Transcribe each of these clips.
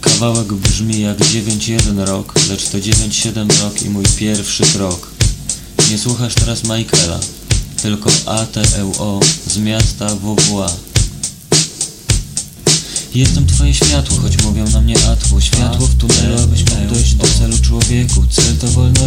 Kawałek brzmi jak 9-1 rok, lecz to 9-7 rok i mój pierwszy krok. Nie słuchasz teraz Michaela, tylko ATLO z miasta WWA. Jestem twoje światło, choć mówią na mnie atło Światło w tunelu, abyś mógł dojść do celu człowieku Cel to wolności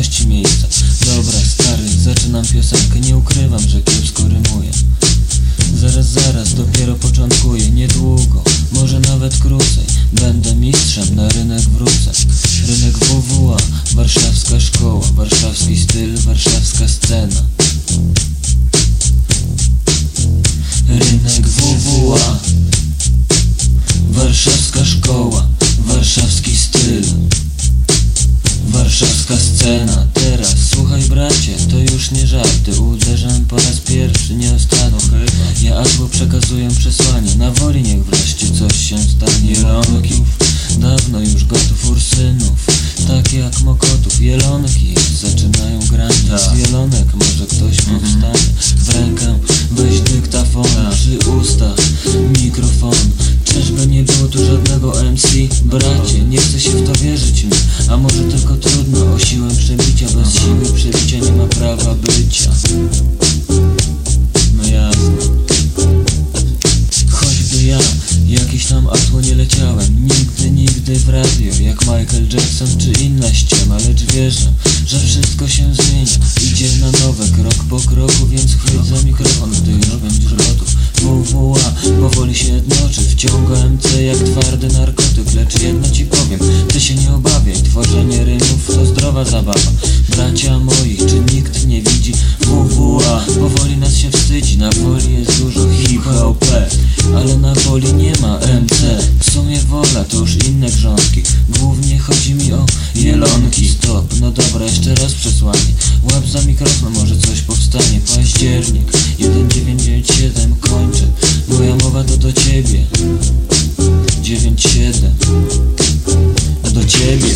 nie żarty Uderzam po raz pierwszy, nie ostatni Ja albo przekazuję przesłanie Na woli niech wreszcie coś się stanie. Jelonków, dawno już gotów ursynów Tak jak mokotów, jelonki Zaczynają grać z jelonek Może ktoś powstanie. W rękę weź dyktafon Przy ustach mikrofon. Czyżby nie było tu żadnego MC? Bracie, nie chcę się w to wierzyć mi. A może tylko trudno o siłę przebicia Bez siły W radio Jak Michael Jackson czy inna ściema Lecz wierzę, że wszystko się zmienia. Idzie na nowe, krok po kroku Więc chwyć za mikrofon, gdy już będziesz gotów WWA powoli się jednoczy Wciąga MC jak twardy narkotyk Lecz jedno ci powiem, ty się nie obawiaj Tworzenie rymów to zdrowa zabawa wola to już inne grządki Głównie chodzi mi o jelonki. Stop, no dobra, jeszcze raz przesłanie. Łap za mikrofon, może coś powstanie. Październik 1997 kończę. Moja mowa to do ciebie. 97 Do ciebie